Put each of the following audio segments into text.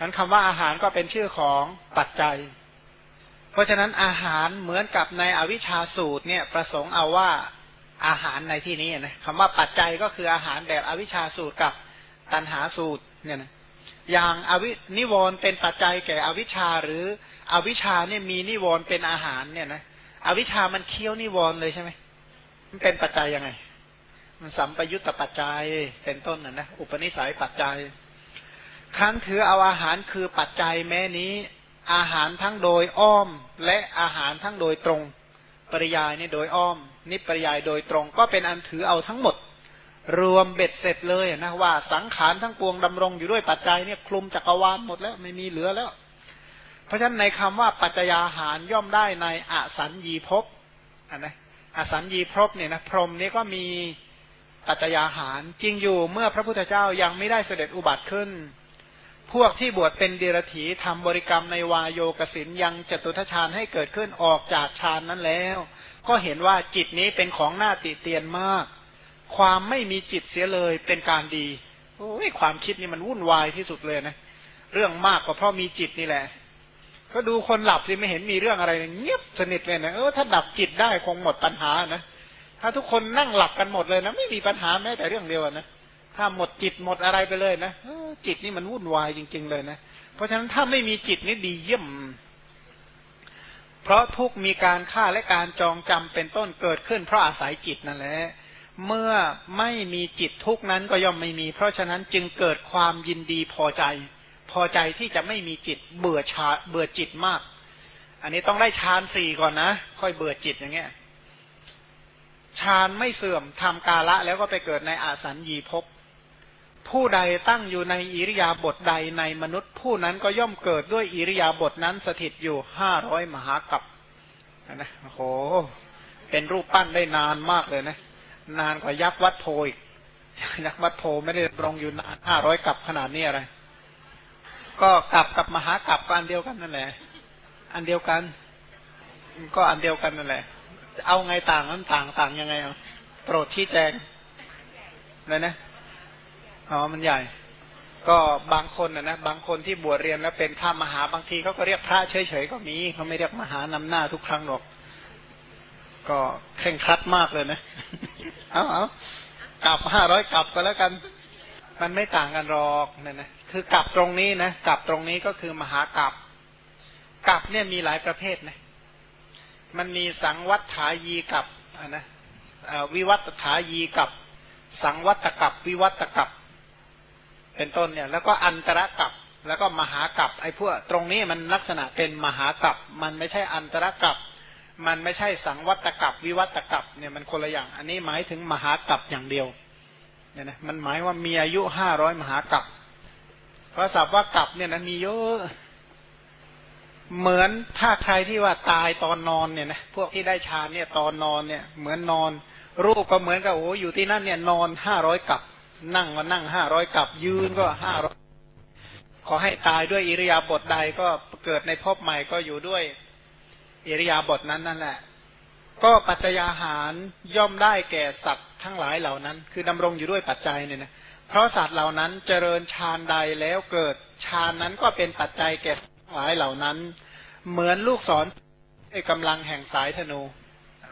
นั้นคำว่าอาหารก็เป็นชื่อของปัจจัย เพราะฉะนั้นอาหารเหมือนกับในอวิชชาสูตรเนี่ยประสงค์เอาว่าอาหารในที่นี้นะคำว่าปัจจัยก็คืออาหารแบบอวิชชาสูตรกับตันหาสูตรเนี่ยนะอย่างอวินิวรณ์เป็นปัจจัยแก่อวิชชาหรืออวิชชาเนี่ยมีนิวรณ์เป็นอาหารเนี่ยนะอวิชชามันเคี้ยวนิวรณ์เลยใช่ไหมมันเป็นปัจจัยยังไง มันสัมปยุตตปัจจัยเป็นต้นนะนะอุปนิสัยปัจจัย ครั้นถือเอาอาหารคือปัจจัยแม้นี้ อาหารทั้งโดยอ้อมและอาหารทั้งโดยตรง ปริยายนี่โดยอ้อม นิปริยายโดยตรงก็เป็นอันถือเอาทั้งหมด รวมเบ็ดเสร็จเลยนะว่าสังขารทั้งปวงดำรงอยู่ด้วยปัจจัยเนี่ยคลุมจักรวาลหมดแล้วไม่มีเหลือแล้ว เพราะฉะนั้นในคำว่าปัจจยาหารย่อมได้ในอสัญญีภพอันนะอสัญญีภพเนี่ยนะพรหมนี่ก็มีปัจจยาหารจริงอยู่เมื่อพระพุทธเจ้ายังไม่ได้เสด็จอุบัติขึ้น พวกที่บวชเป็นเดรถีทำบริกรรมในวายโยกสินยังจตุทชาญให้เกิดขึ้นออกจากฌานนั้นแล้ว ก็เห็นว่าจิตนี้เป็นของหน้าติเตียนมาก ความไม่มีจิตเสียเลยเป็นการดีโอ้ยความคิดนี่มันวุ่นวายที่สุดเลยนะ เรื่องมากกว่าเพราะมีจิตนี่แหละ ก็ดูคนหลับที่ไม่เห็นมีเรื่องอะไรเงียบสนิทเลยนะเออถ้าดับจิตได้คงหมดปัญหานะถ้าทุกคนนั่งหลับกันหมดเลยนะไม่มีปัญหาแม้แต่เรื่องเดียวนะ ถ้าหมดจิตหมดอะไรไปเลยนะจิตนี่มันวุ่นวายจริง ๆ เลยนะ เพราะฉะนั้นถ้าไม่มีจิตนี่ดีเยี่ยม เพราะทุกมีการฆ่าและการจองจำเป็นต้นเกิดขึ้นเพราะอาศัยจิตนั่นแหละ เมื่อไม่มีจิตทุกนั้นก็ย่อมไม่มี เพราะฉะนั้นจึงเกิดความยินดีพอใจ พอใจที่จะไม่มีจิตเบื่อชาเบื่อจิตมาก อันนี้ต้องได้ฌานสี่ก่อนนะ ค่อยเบื่อจิตอย่างเงี้ยฌานไม่เสื่อมทำกาละแล้วก็ไปเกิดในอาสัญญีภพ ผู้ใดตั้งอยู่ในอิริยาบถใดในมนุษย์ ผู้นั้นก็ย่อมเกิดด้วยอิริยาบถนั้นสถิตอยู่ห้าร้อยมหากัปนะโอ้โห เป็นรูปปั้นได้นานมากเลยนะ นานกว่ายักษ์วัดโพอีกยักษ์วัดโพไม่ได้รงอยู่นานห้าร้อยกับขนาดนี้อะไร ก็กลับกับมหากับก็อันเดียวกันนั่นแหละ อันเดียวกัน ก็อันเดียวกันนั่นแหละ เอาไงต่างนั้นต่างต่างยังไงโปรดชี้แจงเลยนะ อ๋อมันใหญ่ ก็บางคนนะนะบางคนที่บวชเรียนแล้วเป็นพระมหาบางทีเขาก็เรียกพระเฉยๆก็มีเขาไม่เรียกมหานำหน้าทุกครั้งหรอก ก็เคร่งครัดมากเลยนะเอาเอากลับห้าร้อยกลับก็แล้วกัน มันไม่ต่างกันหรอกนั่นนะคือกลับตรงนี้นะกลับตรงนี้ก็คือมหากลับกลับเนี่ยมีหลายประเภทนะมันมีสังวัฏฐายีกับนะวิวัตถายีกับ สังวัตกับวิวัตกับ เป็นต้นเนี่ย แล้วก็อันตรกับแล้วก็มหากับไอ้พวกตรงนี้มันลักษณะเป็นมหากับมันไม่ใช่อันตรกับมันไม่ใช่สังวัตกับวิวัตกับเนี่ยมันคนละอย่าง อันนี้หมายถึงมหากับอย่างเดียวเนี่ยนะมันหมายว่ามีอายุห้าร้อยมหากับเพราะศัพท์ว่ากับเนี่ยนะมีเยอะเหมือนถ้าใครที่ว่าตายตอนนอนเนี่ยนะพวกที่ได้ฌานเนี่ยตอนนอนเนี่ย เหมือนนอน รูปก็เหมือนกับโอ้อยู่ที่นั่นเนี่ยนอนห้าร้อยกับ นั่งมานั่งห้าร้อยกับยืนก็ห้าร้อยขอให้ตายด้วยอิริยาบถใดก็เกิดในภพใหม่ก็อยู่ด้วยอิริยาบถนั้นนั่นแหละ ก็ปัจจัยอาหารย่อมได้แก่สัตว์ทั้งหลายเหล่านั้น คือดำรงอยู่ด้วยปัจจัยเนี่ยนะเพราะสัตว์เหล่านั้นเจริญฌานใดแล้วเกิดฌานนั้นก็เป็นปัจจัยแก่ทั้งหลายเหล่านั้น เหมือนลูกศรไอ้กำลังแห่งสายธนู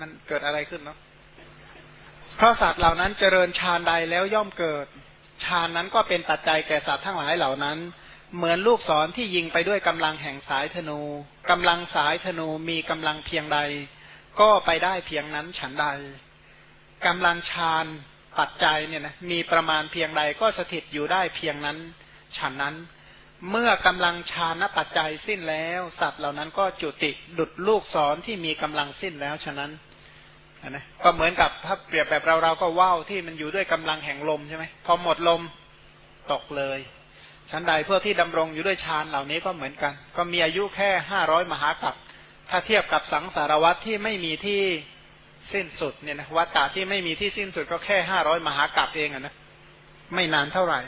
มันเกิดอะไรขึ้นเนาะ เพราะสัตว์เหล่านั้นเจริญฌานใดแล้วย่อมเกิดฌานนั้นก็เป็นปัจจัยแก่สัตว์ทั้งหลายเหล่านั้น เหมือนลูกศรที่ยิงไปด้วยกำลังแห่งสายธนูกำลังสายธนูมีกำลังเพียงใด ก็ไปได้เพียงนั้นฉันใดกำลังฌานปัจจัยเนี่ยนะมีประมาณเพียงใดก็สถิตอยู่ได้เพียงนั้นฉันนั้น เมื่อกำลังชานปัจจัยสิ้นแล้ว สัตว์เหล่านั้นก็จุติดุดลูกศรที่มีกำลังสิ้นแล้วฉะนั้น นะก็เหมือนกับถ้าเปรียบแบบเราเราก็ว่าวที่มันอยู่ด้วยกำลังแห่งลมใช่ไหมพอหมดลมตกเลยชั้นใดพื่อที่ดำรงอยู่ด้วยฌานเหล่านี้ก็เหมือนกัน ก็มีอายุแค่ห้าร้อยมหากัปถ้าเทียบกับสังสารวัตที่ไม่มีที่สิ้นสุดเนี่ยนะวัตตาที่ไม่มีที่สิ้นสุดก็แค่ห้าร้อยมหากัปเองอะนะไม่นานเท่าไหร่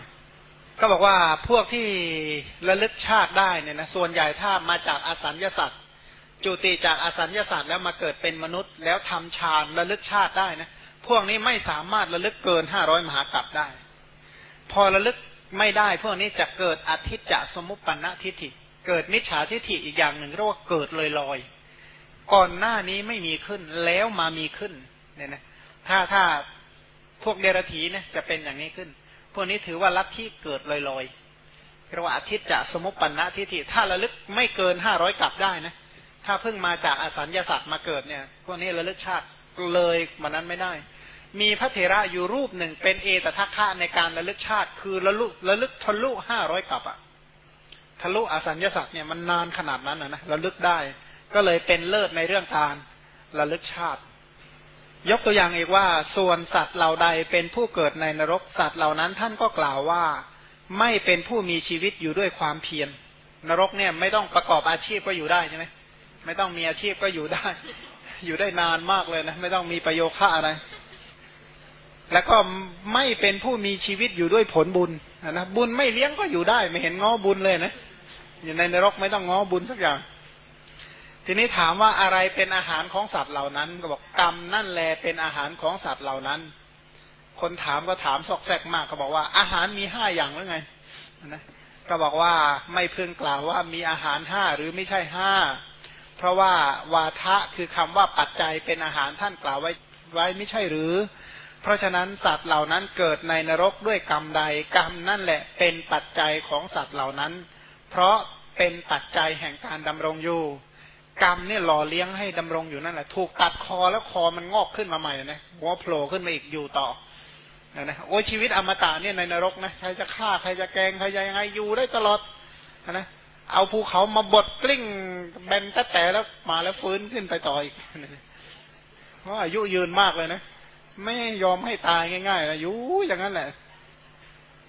ก็บอกว่าพวกที่ระลึกชาติได้เนี่ยนะส่วนใหญ่ถ้ามาจากอสัญญาสัตว์ จุติจากอสัญญาศาสตว์แล้วมาเกิดเป็นมนุษย์ แล้วทำฌานระลึกชาติได้นะพวกนี้ไม่สามารถระลึกเกินห้าร้อยมหากรัปได้ พอระลึกไม่ได้ พวกนี้จะเกิดอธิจะสมุปปนทิฏฐิ เกิดมิจฉาทิฏฐิอีกอย่างหนึ่งเรียกว่าเกิดลอยลอยก่อนหน้านี้ไม่มีขึ้นแล้วมามีขึ้นเนี่ยนะถ้าถ้าพวกเดรัจฉีนี่ยจะเป็นอย่างนี้ขึ้น พวกนี้ถือว่าลัทธิเกิดลอยลอยเรียกว่าอธิจะสมุปปนทิฏฐิถ้าระลึกไม่เกินห้าร้อยกลับได้นะ ถ้าเพิ่งมาจากอสัญญาสัตว์มาเกิดเนี่ยพวกนี้ระลึกชาติเลยมันนั้นไม่ได้ มีพระเถระอยู่รูปหนึ่งเป็นเอตทัคคะในการระลึกชาติ คือระลึกระลึกทะลุห้าร้อยกับอะทะลุอสัญญาสัตว์เนี่ยมันนานขนาดนั้นนะนะระลึกได้ ก็เลยเป็นเลิศในเรื่องการระลึกชาติ ยกตัวอย่างอีกว่า ส่วนสัตว์เหล่าใดเป็นผู้เกิดในนรกสัตว์เหล่านั้นท่านก็กล่าวว่าไม่เป็นผู้มีชีวิตอยู่ด้วยความเพียรนรกเนี่ยไม่ต้องประกอบอาชีพก็อยู่ได้ใช่ไหม ไม่ต้องมีอาชีพก็อยู่ได้ อยู่ได้นานมากเลยนะ ไม่ต้องมีประโยคะอะไร แล้วก็ไม่เป็นผู้มีชีวิตอยู่ด้วยผลบุญนะบุญไม่เลี้ยงก็อยู่ได้ ไม่เห็นง้อบุญเลยนะอยู่ในนรกไม่ต้องง้อบุญสักอย่าง ทีนี้ถามว่าอะไรเป็นอาหารของสัตว์เหล่านั้น ก็บอกกรรมนั่นแหละเป็นอาหารของสัตว์เหล่านั้น คนถามก็ถามซอกแซกมาก ก็บอกว่าอาหารมีห้าอย่างหรือไงนะก็บอกว่าไม่เพึงกล่าวว่ามีอาหารห้าหรือไม่ใช่ห้า เพราะว่าวาทะคือคำว่าปัจจัยเป็นอาหารท่านกล่าวไว้ไว้ไม่ใช่หรือ เพราะฉะนั้นสัตว์เหล่านั้นเกิดในนรกด้วยกรรมใดกรรมนั่นแหละเป็นปัจจัยของสัตว์เหล่านั้น เพราะเป็นปัจจัยแห่งการดำรงอยู่กรรมเนี่ยหล่อเลี้ยงให้ดำรงอยู่นั่นแหละถูกตัดคอแล้วคอมันงอกขึ้นมาใหม่นะหัวโผล่ขึ้นมาอีกอยู่ต่อนะโอ้ชีวิตอมตะเนี่ยในนรกนะใครจะฆ่าใครจะแกงใครจะยังไงอยู่ได้ตลอดนะ เอาภูเขามาบดกลิ้งแบนแต่แต่แล้วมาแล้วฟื้นขึ้นไปต่ออีกเพราะอายุยืนมากเลยนะไม่ยอมให้ตายง่ายๆนะอยู่อย่างนั้นแหละ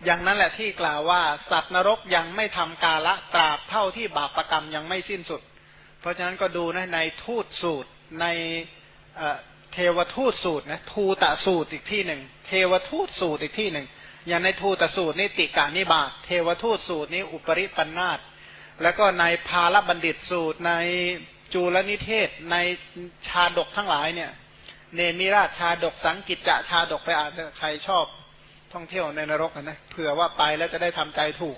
อย่างนั้นแหละที่กล่าวว่า สัตว์นรกยังไม่ทำกาละตราบเท่าที่บาปรกรรมยังไม่สิ้นสุด เพราะฉะนั้นก็ดูนะในทูตสูตรในเทวทูตสูตรนะทูตสูตรอีกที่หนึ่งเทวทูตสูตรอีกที่หนึ่งอย่างในทูตสูตรนี่ติกานิบาตเทวทูตสูตรนี้อุปริปันนาต แล้วก็ในพาลบัณฑิตสูตรในจูลนิเทศในชาดกทั้งหลายเนี่ยเนมิราชาดกสังกิจจะชาดกไปอ่านใครชอบท่องเที่ยวในนรกนะเผื่อว่าไปแล้วจะได้ทำใจถูก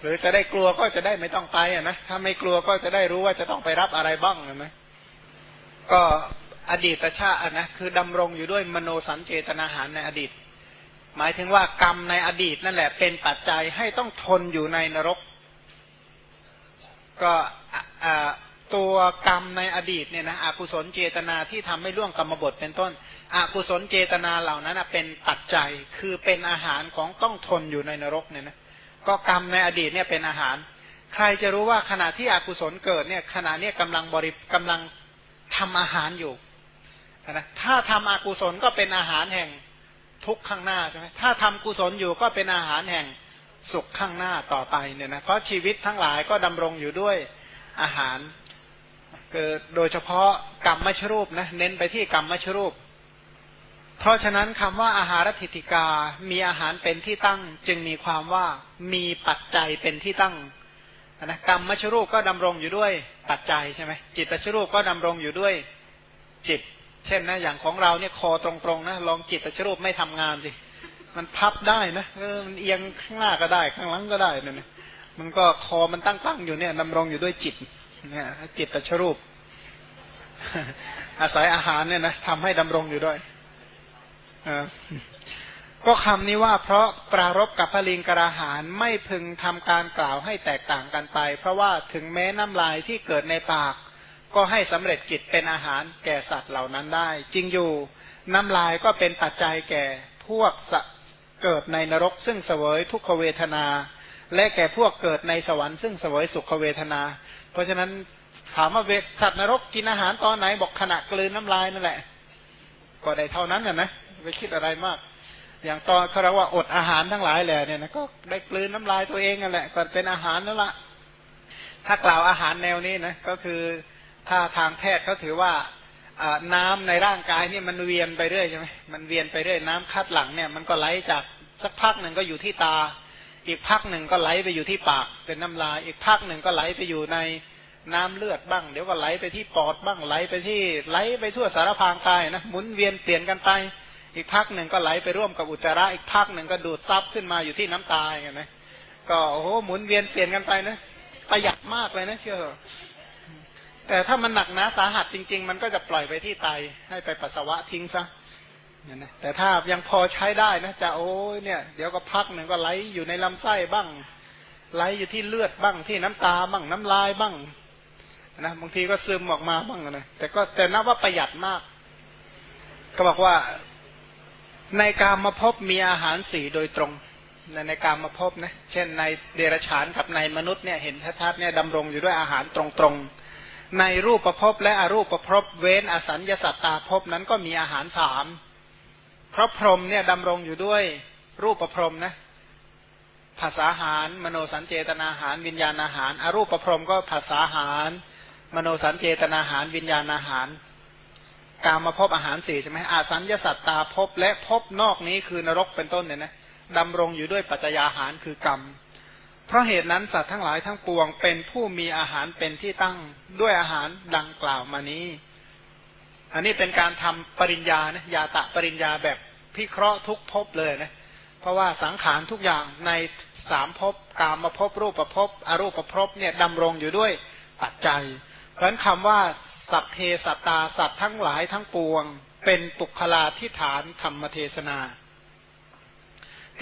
หรือจะได้กลัวก็จะได้ไม่ต้องไปอะนะถ้าไม่กลัวก็จะได้รู้ว่าจะต้องไปรับอะไรบ้างนะก็อดีตชาตินะคือดำรงอยู่ด้วยมโนสัญเจตนาหารในอดีต หมายถึงว่ากรรมในอดีตนั่นแหละ เป็นปัจจัยให้ต้องทนอยู่ในนรก ก็ตัวกรรมในอดีตเนี่ยนะอกุศลเจตนาที่ทำให้ล่วงกรรมบทเป็นต้นอกุศลเจตนาเหล่านั้นเป็นปัจจัยคือเป็นอาหารของต้องทนอยู่ในนรกเนี่ยนะก็กรรมในอดีตเนี่ยเป็นอาหาร ใครจะรู้ว่าขณะที่อกุศลเกิดเนี่ยขณะนี้กำลังบริกำลังทำอาหารอยู่นะถ้าทำอกุศลก็เป็นอาหารแห่ง ทุกข้างหน้าใช่ไหมถ้าทำกุศลอยู่ก็เป็นอาหารแห่งสุขข้างหน้าต่อไปเนี่ยนะเพราะชีวิตทั้งหลายก็ดำรงอยู่ด้วยอาหารคือโดยเฉพาะกรรมมชรูปนะเน้นไปที่กรรมมชรูป เพราะฉะนั้นคำว่าอาหารทิติกา มีอาหารเป็นที่ตั้ง จึงมีความว่ามีปัจจัยเป็นที่ตั้งนะกรรมมชรูปก็ดำรงอยู่ด้วยปัจจัยใช่ไหมจิตตชรูปก็ดำรงอยู่ด้วยจิต เช่นนะอย่างของเราเนี่ยคอตรงๆนะลองจิตตชรูปไม่ทำงานสิมันพับได้นะเออมันเอียงข้างหน้าก็ได้ ข้างหลังก็ได้เนี่ยมันก็คอมันตั้งๆอยู่เนี่ยดำรงอยู่ด้วยจิตเนี่ยจิตตชรูป อาศัยอาหารเนี่ยนะทำให้ดำรงอยู่ด้วยก็คำนี้ว่า เพราะปรารบกับพลิงกระหารไม่พึงทำการกล่าวให้แตกต่างกันไป เพราะว่าถึงแม้น้ำลายที่เกิดในปาก ก็ให้สำเร็จกิจเป็นอาหารแก่สัตว์เหล่านั้นได้ จริงอยู่น้ำลายก็เป็นปัจจัยแก่พวกเกิดในนรก ซึ่งเสวยทุกขเวทนา และแก่พวกเกิดในสวรรค์ซึ่งเสวยสุขเวทนา เพราะฉะนั้นถามว่าเวสัตว์นรกกินอาหารตอนไหนบอกขณะกลืนน้ำลายนั่นแหละ ก็ได้เท่านั้นนะนะไปคิดอะไรมาก อย่างตอนเขาเรียกว่าอดอาหารทั้งหลายแหละเนี่ยนะก็ได้กลืนน้ำลายตัวเองนั่นแหละก็เป็นอาหารนั่นละถ้ากล่าวอาหารแนวนี้นะก็คือ ถ้าทางแพทย์เขาถือว่าน้ำในร่างกายนี่มันเวียนไปเรื่อยใช่ไหมมันเวียนไปเรื่อยน้ำคัดหลังเนี่ย มันก็ไหลจากสักพักหนึ่งก็อยู่ที่ตา อีกพักหนึ่งก็ไหลไปอยู่ที่ปาก เป็นน้ำลาย อีกพักหนึ่งก็ไหลไปอยู่ในน้ำเลือดบ้าง เดี๋ยวก็ไหลไปที่ปอดบ้างไหลไปที่ไหลไปทั่วสารพางกายนะหมุนเวียนเปลี่ยนกันไป อีกพักหนึ่งก็ไหลไปร่วมกับอุจจาระอีกพักหนึ่งก็ดูดซับขึ้นมาอยู่ที่น้ำตาอย่างเงี้ก็โอ้โหหมุนเวียนเปลี่ยนกันไปนะประหยัดมากเลยนะเชื่อ แต่ถ้ามันหนักนะสาหัสจริง ๆ มันก็จะปล่อยไปที่ไตให้ไปปัสสาวะทิ้งซะเนี่ยนะแต่ถ้ายังพอใช้ได้นะจะโอ้ยเนี่ย เดี๋ยวก็พักหนึ่งก็ไหลอยู่ในลำไส้บ้าง ไหลอยู่ที่เลือดบ้างที่น้ำตาบ้างน้ำลายบ้างนะบางทีก็ซึมออกมาบ้างนะแต่ก็แต่นับว่าประหยัดมาก ก็บอกว่าในการมาพบมีอาหารสีโดยตรงในในการมาพบนะ เช่นในเดรัจฉานกับในมนุษย์เนี่ยเห็นชัดๆเนี่ยดำรงอยู่ด้วยอาหารตรงๆ ในรูปประพบและอรูปประพบเว้นอสัญญาสัตตาพบนั้นก็มีอาหารสามเพราะพรหมเนี่ยดำรงอยู่ด้วยรูปประพรมนะภาษาหารมโนสัญเจตนาหารวิญญาณอาหารอรูปประพรมก็ภาษาหาร มโนสัญเจตนาหารวิญญาณอาหาร การมาพบอาหารสี่ใช่ไหมอาสัญญาสัตตาพบและพบนอกนี้คือนรกเป็นต้นเนี่ยนะดำรงอยู่ด้วยปัจจัยาหารคือกรรม เพราะเหตุนั้นสัตว์ทั้งหลายทั้งปวง เป็นผู้มีอาหารเป็นที่ตั้งด้วยอาหารดังกล่าวมานี้ อันนี้เป็นการทำปริญญานะยาตะปริญญาแบบพิเคราะห์ทุกภพเลยนะเพราะว่าสังขารทุกอย่างในสามภพกามมาภพรูปภพอรูปภพเนี่ยดำรงอยู่ด้วยปัจจัย เพราะนั้นคำว่า สัพเพสัตตาสัตว์ทั้งหลายทั้งปวง เป็นปุคลาทิฐานธรรมเทศนา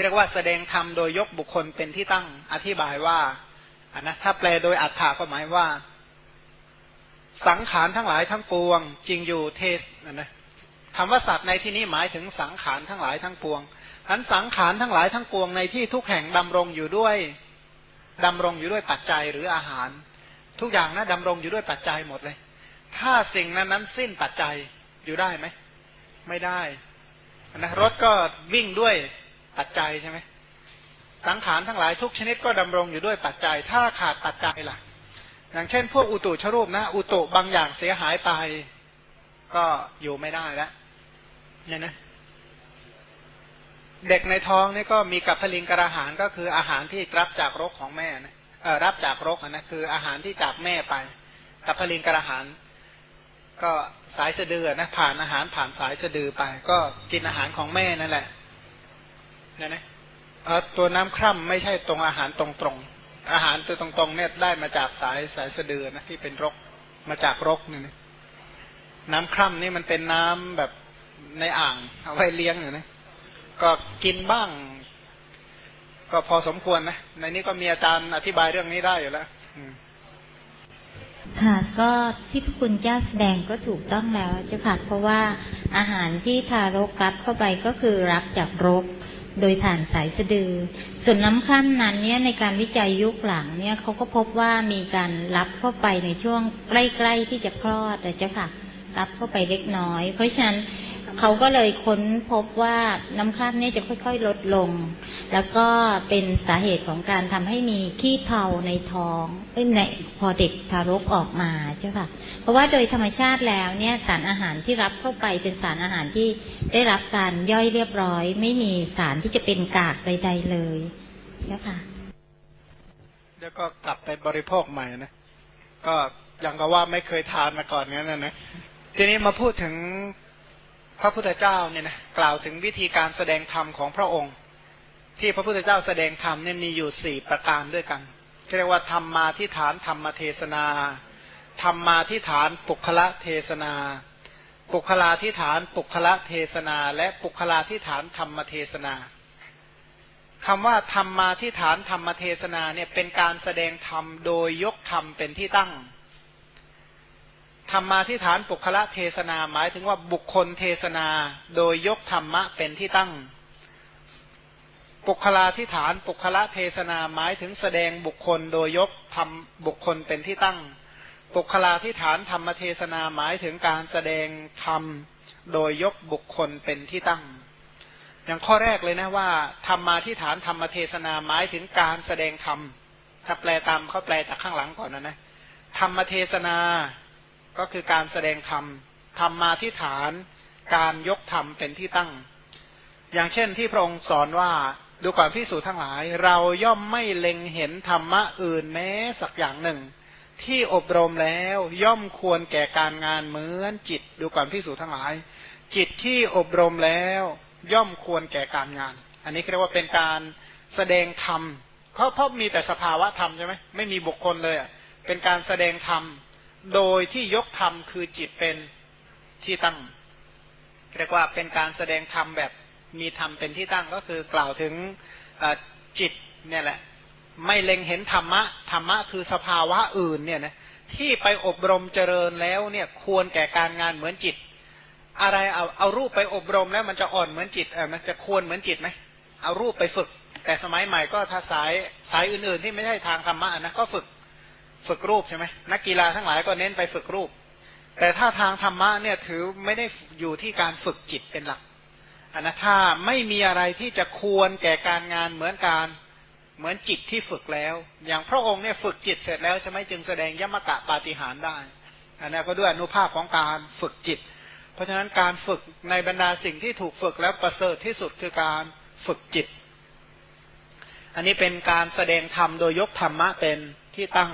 เรียกว่าแสดงธรรมโดยยกบุคคลเป็นที่ตั้งอธิบายว่าอันนะถ้าแปลโดยอัฏฐาก็หมายว่า สังขารทั้งหลายทั้งปวง จริงอยู่เทศนะนะคำว่าสัตว์ในที่นี้หมายถึงสังขารทั้งหลายทั้งปวงอันสังขารทั้งหลายทั้งปวงในที่ทุกแห่งดำรงอยู่ด้วยดำรงอยู่ด้วยปัจจัยหรืออาหาร ทุกอย่างนะดำรงอยู่ด้วยปัจจัยหมดเลย ถ้าสิ่งนั้นนั้นสิ้นปัจจัยอยู่ได้ไหมไม่ได้นะรถก็วิ่งด้วย ปัจจัยใช่ไหมสังขารทั้งหลายทุกชนิดก็ดำรงอยู่ด้วยปัจจัย ถ้าขาดปัจจัยล่ะ อย่างเช่น พวกอุตุชรูปนะ อุตุบางอย่างเสียหายไป ก็อยู่ไม่ได้แล้วเนี่ยนะ เด็กในท้องนี่ก็มีกับพลิงกระหารก็คืออาหารที่รับจากรกของแม่นะเออรับจากรกนะคืออาหารที่จากแม่ไป กับพลิงกระหารก็สายสะดือนะผ่านอาหารผ่านสายสะดือไป ก็กินอาหารของแม่นั่นแหละ นี่ยนะตัวน้ำคร่ำไม่ใช่ตรงอาหารตรงๆอาหารตัวตรงๆเนี่ยได้มาจากสายสายสะดือนะที่เป็นรกมาจากรกเนี่ยนะน้ำคร่ำนี่มันเป็นน้ำแบบในอ่างเอาไว้เลี้ยงอยู่นะก็กินบ้าง ก็พอสมควรนะ ในนี้ก็มีอาจารย์อธิบายเรื่องนี้ได้อยู่แล้วค่ะก็ที่พระคุณเจ้าแสดงก็ถูกต้องแล้วเจ้าค่ะเพราะว่าอาหารที่ทารกรับเข้าไปก็คือรับจากรก โดยผ่านสายสะดือ ส่วนน้ำคร่ำนั้นเนี่ยในการวิจัยยุคหลังเนี่ยเขาก็พบว่ามีการรับเข้าไปในช่วงใกล้ ๆที่จะคลอดแต่เจ้าค่ะ รับเข้าไปเล็กน้อย เพราะฉะนั้น เขาก็เลยค้นพบว่าน้ำคร่ำเนี่ยจะค่อย ๆ ลดลง แล้วก็เป็นสาเหตุของการทำให้มีขี้เทาในท้องเอ้ในพอเด็กทารกออกมาเจ้าค่ะ เพราะว่าโดยธรรมชาติแล้วเนี่ยสารอาหารที่รับเข้าไปเป็นสารอาหารที่ได้รับการย่อยเรียบร้อย ไม่มีสารที่จะเป็นกากใดๆเลยเจ้าค่ะเดี๋ยวก็กลับไปบริโภคใหม่นะก็ยังก็ว่าไม่เคยทานมาก่อนนี้นะนะทีนี้มาพูดถึง พระพุทธเจ้าเนี่ยนะกล่าวถึงวิธีการแสดงธรรมของพระองค์ ที่พระพุทธเจ้าแสดงธรรมเนี่ยมีอยู่สี่ประการด้วยกันเรียกว่าธรรมมาที่ฐานธรรมเทศนาธรรมมาที่ฐานปุคละเทศนา ปุคลาที่ฐานปุคละเทศนา และปุคลาที่ฐานธรรมเทศนาคำว่าธรรมมาที่ฐานธรรมเทศนาเนี่ยเป็นการแสดงธรรมโดยยกธรรมเป็นที่ตั้ง ธรรมาทิฐานปุคละเทศนาหมายถึงว่าบุคคลเทศนาโดยยกธรรมะเป็นที่ตั้ง ปุคลาทิฐานปุคละเทศนาหมายถึงแสดงบุคคลโดยยกธรรมบุคคลเป็นที่ตั้ง ปุคลาทิฐานธรรมเทศนาหมายถึงการแสดงธรรมโดยยกบุคคลเป็นที่ตั้ง อย่างข้อแรกเลยนะว่าธรรมาทิฐานธรรมเทศนาหมายถึงการแสดงธรรมถ้าแปลตามเขาแปลจากข้างหลังก่อนนะนะธรรมเทศนา ก็คือการแสดงธรรมธรรมมาที่ฐาน การยกธรรมเป็นที่ตั้ง อย่างเช่นที่พระองค์สอนว่าดูก่อนพิสูจทั้งหลาย เราย่อมไม่เล็งเห็นธรรมะอื่นแม้สักอย่างหนึ่ง ที่อบรมแล้วย่อมควรแก่การงานเหมือนจิต ดูก่อนพิสูจทั้งหลาย จิตที่อบรมแล้วย่อมควรแก่การงาน อันนี้เรียกว่าเป็นการแสดงธรรมเพราะเพราะมีแต่สภาวะธรรมใช่ไหมไม่มีบุคคลเลยอะเป็นการแสดงธรรม โดยที่ยกธรรมคือจิตเป็นที่ตั้งเรียกว่าเป็นการแสดงธรรมแบบมีธรรมเป็นที่ตั้งก็คือกล่าวถึงจิตเนี่ยแหละ ไม่เล็งเห็นธรรมะธรรมะคือสภาวะอื่นเนี่ยนะที่ไปอบรมเจริญแล้วเนี่ยควรแก่การงานเหมือนจิต อะไรเอาเอารูปไปอบรมแล้วมันจะอ่อนเหมือนจิตเออมันจะควรเหมือนจิตไหมเอารูปไปฝึก แต่สมัยใหม่ก็ถ้าสายสายอื่นๆที่ไม่ใช่ทางธรรมะนะก็ฝึก ฝึกรูปใช่ไหมนักกีฬาทั้งหลายก็เน้นไปฝึกรูป แต่ถ้าทางธรรมะเนี่ยถือไม่ได้อยู่ที่การฝึกจิตเป็นหลักอันนะถ้าไม่มีอะไรที่จะควรแก่การงานเหมือนการเหมือนจิตที่ฝึกแล้ว อย่างพระองค์เนี่ยฝึกจิตเสร็จแล้วใช่ไหมจึงแสดงยมกะปาฏิหารได้อันนี้นก็ด้วยอนุภาพของการฝึกจิต เพราะฉะนั้นการฝึกในบรรดาสิ่งที่ถูกฝึกแล้วประเสริฐที่สุดคือการฝึกจิต อันนี้เป็นการแสดงธรรมโดยยกธรรมะเป็นที่ตั้ง